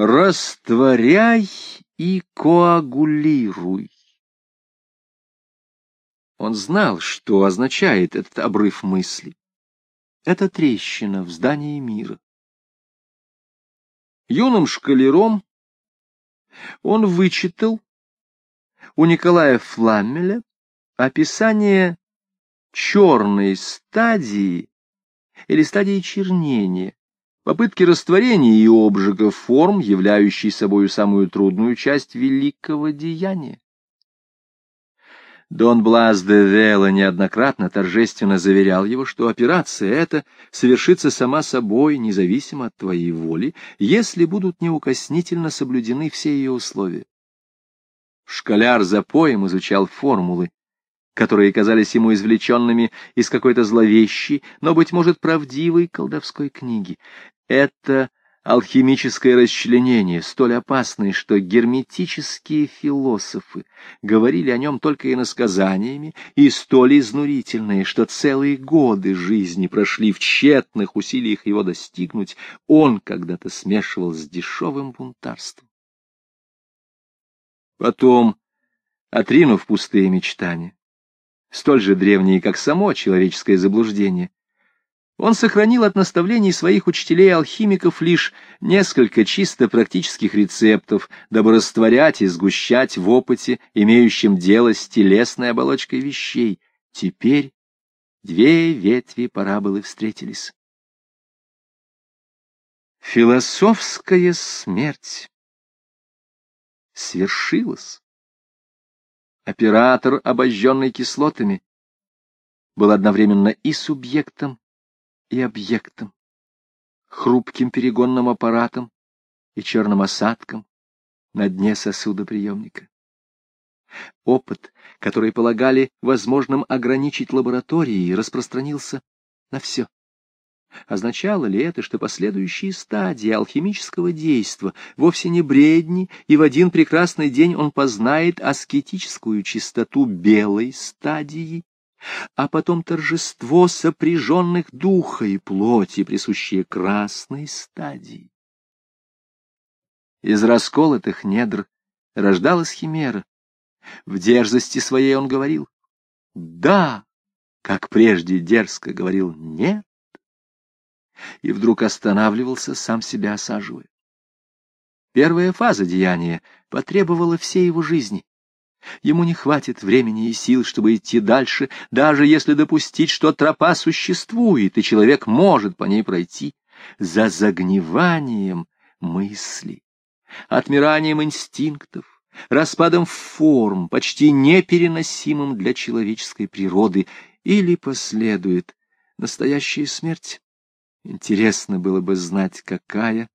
Растворяй и коагулируй. Он знал, что означает этот обрыв мысли. Это трещина в здании мира. Юным шкалером он вычитал у Николая Фламмеля описание черной стадии или стадии чернения, попытки растворения и обжига форм, являющей собой самую трудную часть великого деяния. Дон Блас де Вела неоднократно торжественно заверял его, что операция эта совершится сама собой, независимо от твоей воли, если будут неукоснительно соблюдены все ее условия. Школяр за поем изучал формулы, которые казались ему извлеченными из какой-то зловещей, но, быть может, правдивой колдовской книги. Это алхимическое расчленение, столь опасное, что герметические философы говорили о нем только иносказаниями, и столь изнурительное, что целые годы жизни прошли в тщетных усилиях его достигнуть, он когда-то смешивал с дешевым бунтарством. Потом, отринув пустые мечтания, столь же древние, как само человеческое заблуждение, он сохранил от наставлений своих учителей-алхимиков лишь несколько чисто практических рецептов, дабы растворять и сгущать в опыте, имеющем дело с телесной оболочкой вещей. Теперь две ветви параболы встретились. Философская смерть свершилась. Оператор, обожженный кислотами, был одновременно и субъектом, и объектом, хрупким перегонным аппаратом и черным осадком на дне сосудоприемника. Опыт, который полагали возможным ограничить лабораторией, распространился на все. Означало ли это, что последующие стадии алхимического действа вовсе не бредни, и в один прекрасный день он познает аскетическую чистоту белой стадии, а потом торжество сопряженных духа и плоти, присущее красной стадии. Из расколотых недр рождалась химера. В дерзости своей он говорил «да», как прежде дерзко говорил «нет», и вдруг останавливался, сам себя осаживая. Первая фаза деяния потребовала всей его жизни. Ему не хватит времени и сил, чтобы идти дальше, даже если допустить, что тропа существует, и человек может по ней пройти, за загниванием мысли, отмиранием инстинктов, распадом форм, почти непереносимым для человеческой природы, или последует настоящая смерть. Интересно было бы знать, какая,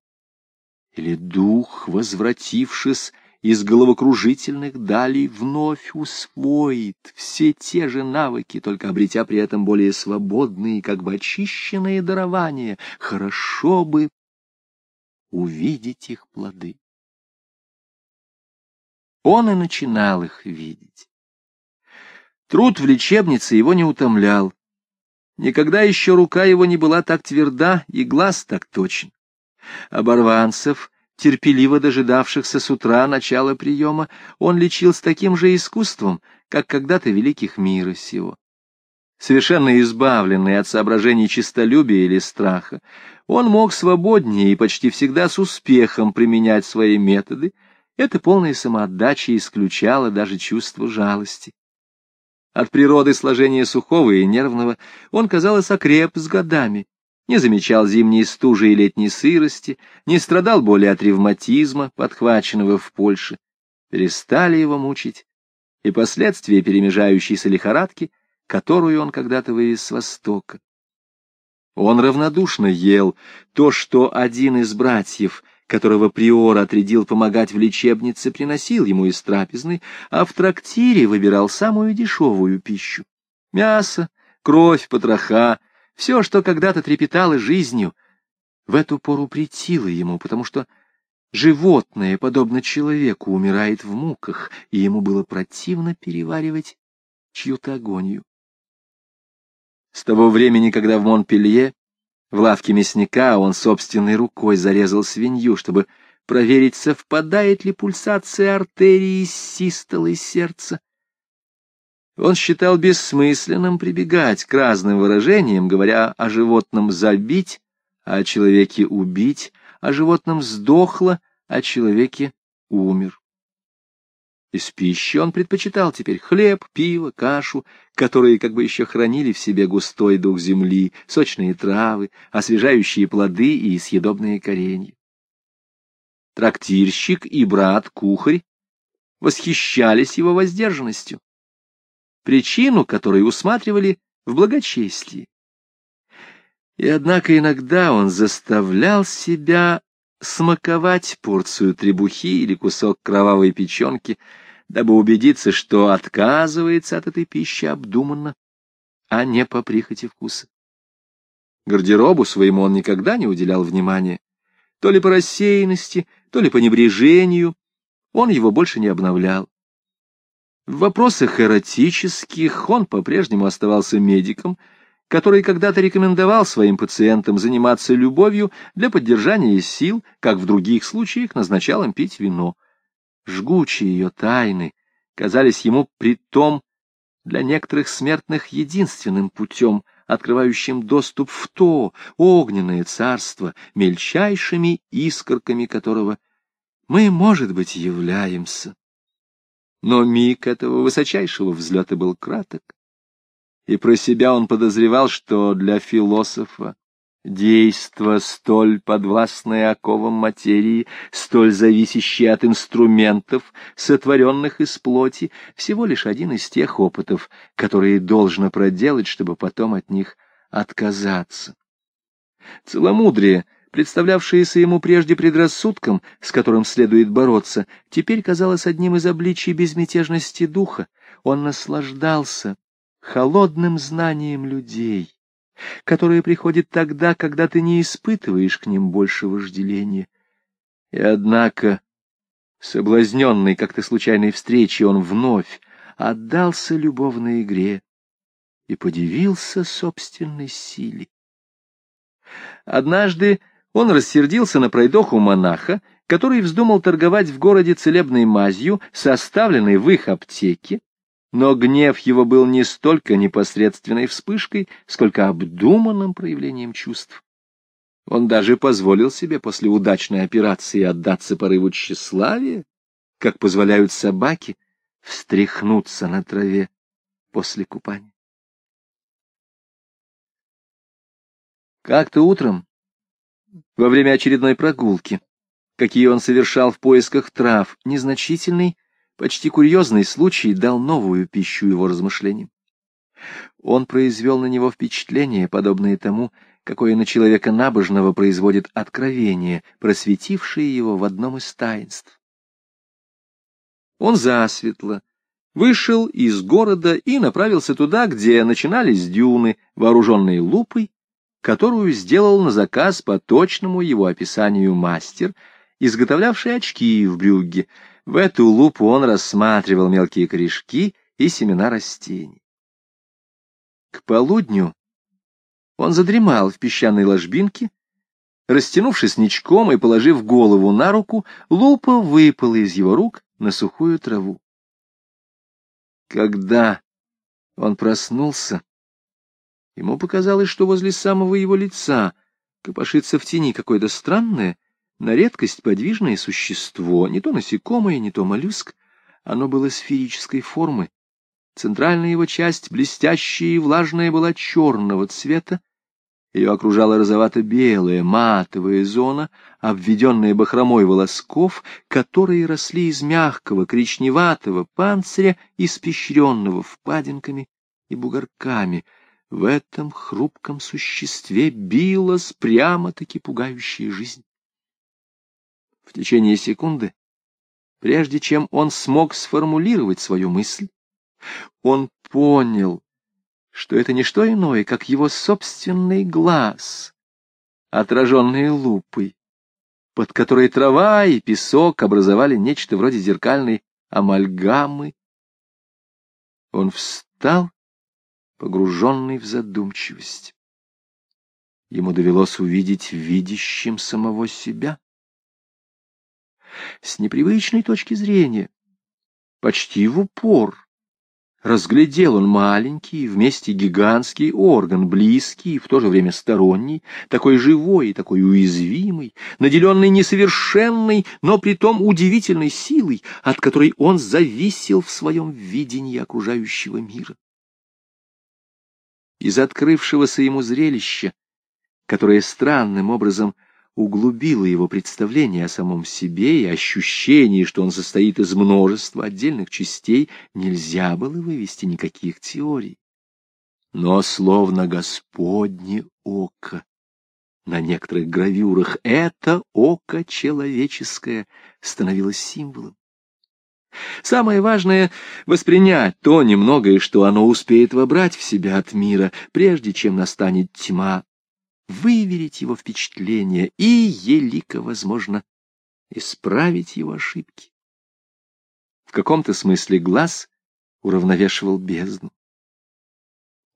или дух, возвратившись, из головокружительных далей вновь усвоит все те же навыки, только обретя при этом более свободные, как бы очищенные дарования. Хорошо бы увидеть их плоды. Он и начинал их видеть. Труд в лечебнице его не утомлял. Никогда еще рука его не была так тверда и глаз так точен. Оборванцев терпеливо дожидавшихся с утра начала приема, он лечил с таким же искусством, как когда-то великих мира сего. Совершенно избавленный от соображений честолюбия или страха, он мог свободнее и почти всегда с успехом применять свои методы, это полная самоотдача исключало даже чувство жалости. От природы сложения сухого и нервного он, казалось, окреп с годами, не замечал зимней стужи и летней сырости, не страдал более от ревматизма, подхваченного в Польше. Перестали его мучить и последствия перемежающейся лихорадки, которую он когда-то вывез с Востока. Он равнодушно ел то, что один из братьев, которого приор отрядил помогать в лечебнице, приносил ему из трапезной, а в трактире выбирал самую дешевую пищу. Мясо, кровь, потроха — все, что когда-то трепетало жизнью, в эту пору претило ему, потому что животное, подобно человеку, умирает в муках, и ему было противно переваривать чью-то агонию. С того времени, когда в Монпелье, в лавке мясника, он собственной рукой зарезал свинью, чтобы проверить, совпадает ли пульсация артерии с систолой сердца. Он считал бессмысленным прибегать к разным выражениям, говоря о животном «забить», а о человеке «убить», о животном «сдохло», а о человеке «умер». Из пищи он предпочитал теперь хлеб, пиво, кашу, которые как бы еще хранили в себе густой дух земли, сочные травы, освежающие плоды и съедобные коренья. Трактирщик и брат-кухарь восхищались его воздержанностью, причину которой усматривали в благочестии. И однако иногда он заставлял себя смаковать порцию требухи или кусок кровавой печенки, дабы убедиться, что отказывается от этой пищи обдуманно, а не по прихоти вкуса. Гардеробу своему он никогда не уделял внимания. То ли по рассеянности, то ли по небрежению, он его больше не обновлял. В вопросах эротических он по-прежнему оставался медиком, который когда-то рекомендовал своим пациентам заниматься любовью для поддержания сил, как в других случаях назначал им пить вино жгучие ее тайны казались ему при том для некоторых смертных единственным путем, открывающим доступ в то огненное царство, мельчайшими искорками которого мы, может быть, являемся. Но миг этого высочайшего взлета был краток, и про себя он подозревал, что для философа Действо, столь подвластное оковам материи, столь зависящее от инструментов, сотворенных из плоти, всего лишь один из тех опытов, которые должно проделать, чтобы потом от них отказаться. Целомудрие, представлявшееся ему прежде предрассудком, с которым следует бороться, теперь казалось одним из обличий безмятежности духа. Он наслаждался холодным знанием людей которое приходит тогда, когда ты не испытываешь к ним больше вожделения. И однако, соблазненный как-то случайной встречи, он вновь отдался любовной игре и подивился собственной силе. Однажды он рассердился на пройдоху монаха, который вздумал торговать в городе целебной мазью, составленной в их аптеке, но гнев его был не столько непосредственной вспышкой, сколько обдуманным проявлением чувств. Он даже позволил себе после удачной операции отдаться порыву тщеславия, как позволяют собаки встряхнуться на траве после купания. Как-то утром, во время очередной прогулки, какие он совершал в поисках трав, незначительный, Почти курьезный случай дал новую пищу его размышлениям. Он произвел на него впечатление, подобное тому, какое на человека набожного производит откровение, просветившее его в одном из таинств. Он засветло вышел из города и направился туда, где начинались дюны, вооруженные лупой, которую сделал на заказ по точному его описанию мастер, изготовлявший очки в Брюгге, в эту лупу он рассматривал мелкие корешки и семена растений. К полудню он задремал в песчаной ложбинке, растянувшись ничком и положив голову на руку, лупа выпала из его рук на сухую траву. Когда он проснулся, ему показалось, что возле самого его лица копошится в тени какое-то странное, на редкость подвижное существо, не то насекомое, не то моллюск. Оно было сферической формы. Центральная его часть, блестящая и влажная, была черного цвета. Ее окружала розовато-белая матовая зона, обведенная бахромой волосков, которые росли из мягкого коричневатого панциря, испещренного впадинками и бугорками. В этом хрупком существе билась прямо-таки пугающая жизнь в течение секунды, прежде чем он смог сформулировать свою мысль, он понял, что это не что иное, как его собственный глаз, отраженный лупой, под которой трава и песок образовали нечто вроде зеркальной амальгамы. Он встал, погруженный в задумчивость. Ему довелось увидеть видящим самого себя. с непривычной точки зрения, почти в упор. Разглядел он маленький, вместе гигантский орган, близкий и в то же время сторонний, такой живой и такой уязвимый, наделенный несовершенной, но притом удивительной силой, от которой он зависел в своем видении окружающего мира. Из открывшегося ему зрелища, которое странным образом углубило его представление о самом себе и ощущение, что он состоит из множества отдельных частей, нельзя было вывести никаких теорий. Но словно Господне око на некоторых гравюрах это око человеческое становилось символом. Самое важное — воспринять то немногое, что оно успеет вобрать в себя от мира, прежде чем настанет тьма выверить его впечатление и, елико возможно, исправить его ошибки. В каком-то смысле глаз уравновешивал бездну.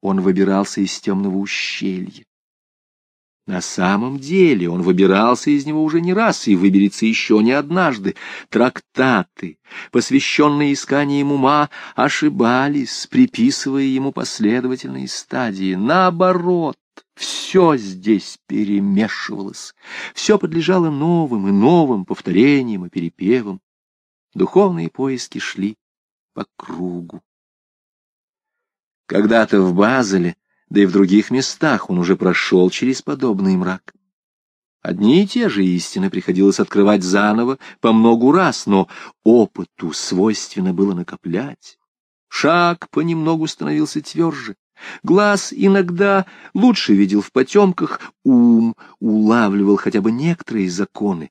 Он выбирался из темного ущелья. На самом деле он выбирался из него уже не раз и выберется еще не однажды. Трактаты, посвященные исканиям ума, ошибались, приписывая ему последовательные стадии. Наоборот, все здесь перемешивалось, все подлежало новым и новым повторениям и перепевам. Духовные поиски шли по кругу. Когда-то в Базеле, да и в других местах он уже прошел через подобный мрак. Одни и те же истины приходилось открывать заново по многу раз, но опыту свойственно было накоплять. Шаг понемногу становился тверже, Глаз иногда лучше видел в потемках, ум улавливал хотя бы некоторые законы.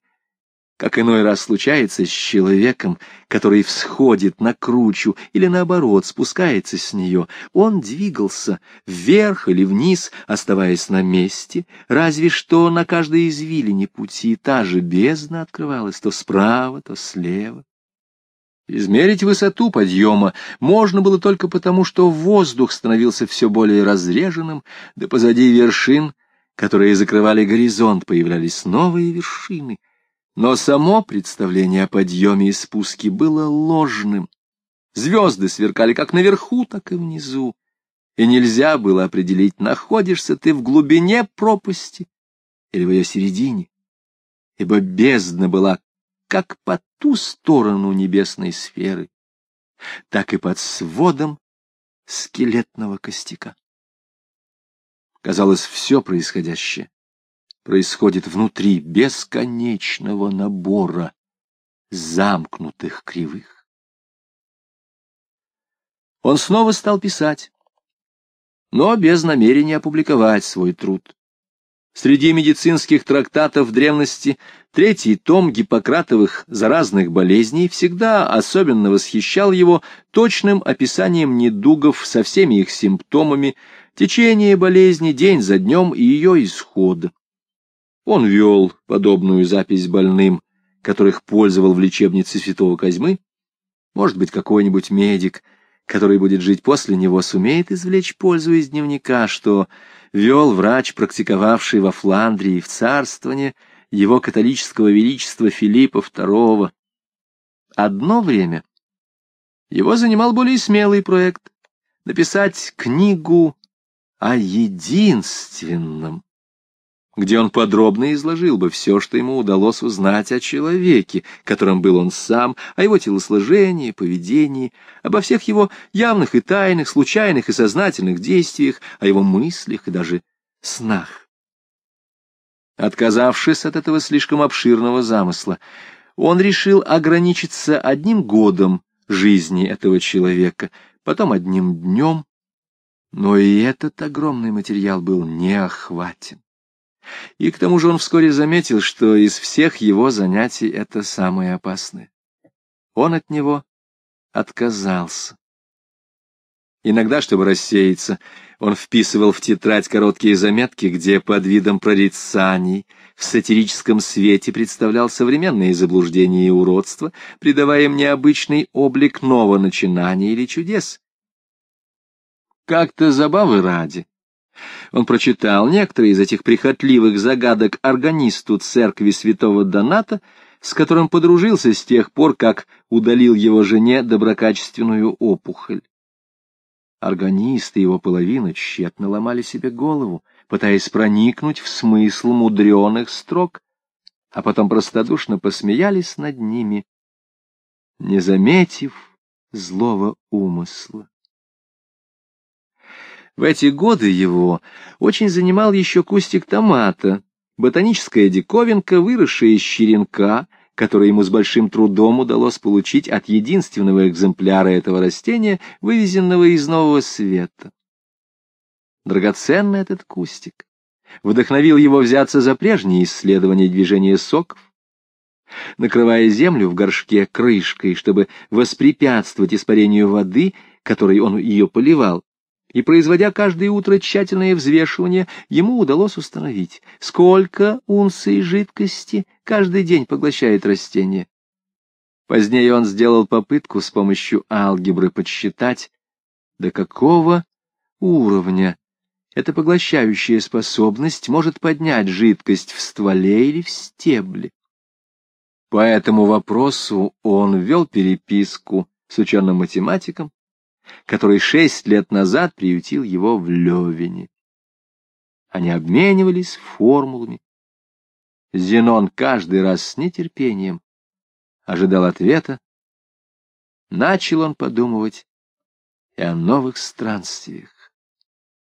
Как иной раз случается с человеком, который всходит на кручу или, наоборот, спускается с нее, он двигался вверх или вниз, оставаясь на месте, разве что на каждой извилине пути та же бездна открывалась то справа, то слева. Измерить высоту подъема можно было только потому, что воздух становился все более разреженным, да позади вершин, которые закрывали горизонт, появлялись новые вершины. Но само представление о подъеме и спуске было ложным. Звезды сверкали как наверху, так и внизу, и нельзя было определить, находишься ты в глубине пропасти или в ее середине, ибо бездна была как по ту сторону небесной сферы, так и под сводом скелетного костяка. Казалось, все происходящее происходит внутри бесконечного набора замкнутых кривых. Он снова стал писать, но без намерения опубликовать свой труд. Среди медицинских трактатов древности третий том Гиппократовых заразных болезней всегда особенно восхищал его точным описанием недугов со всеми их симптомами, течение болезни день за днем и ее исхода. Он вел подобную запись больным, которых пользовал в лечебнице святого Козьмы. Может быть, какой-нибудь медик, который будет жить после него, сумеет извлечь пользу из дневника, что вел врач, практиковавший во Фландрии в царствование его католического величества Филиппа II. Одно время его занимал более смелый проект — написать книгу о единственном, где он подробно изложил бы все, что ему удалось узнать о человеке, которым был он сам, о его телосложении, поведении, обо всех его явных и тайных, случайных и сознательных действиях, о его мыслях и даже снах. Отказавшись от этого слишком обширного замысла, он решил ограничиться одним годом жизни этого человека, потом одним днем, но и этот огромный материал был неохватен. И к тому же он вскоре заметил, что из всех его занятий это самое опасное. Он от него отказался. Иногда, чтобы рассеяться, он вписывал в тетрадь короткие заметки, где под видом прорицаний в сатирическом свете представлял современные заблуждения и уродства, придавая им необычный облик нового начинания или чудес. Как-то забавы ради, он прочитал некоторые из этих прихотливых загадок органисту церкви святого Доната, с которым подружился с тех пор, как удалил его жене доброкачественную опухоль. Органисты его половина тщетно ломали себе голову, пытаясь проникнуть в смысл мудреных строк, а потом простодушно посмеялись над ними, не заметив злого умысла. В эти годы его очень занимал еще кустик томата, ботаническая диковинка, выросшая из черенка, который ему с большим трудом удалось получить от единственного экземпляра этого растения, вывезенного из Нового Света. Драгоценный этот кустик вдохновил его взяться за прежние исследования движения соков, накрывая землю в горшке крышкой, чтобы воспрепятствовать испарению воды, которой он ее поливал, и, производя каждое утро тщательное взвешивание, ему удалось установить, сколько унций жидкости каждый день поглощает растение. Позднее он сделал попытку с помощью алгебры подсчитать, до какого уровня эта поглощающая способность может поднять жидкость в стволе или в стебле. По этому вопросу он вел переписку с ученым-математиком, который шесть лет назад приютил его в Левине. Они обменивались формулами. Зенон каждый раз с нетерпением ожидал ответа. Начал он подумывать и о новых странствиях.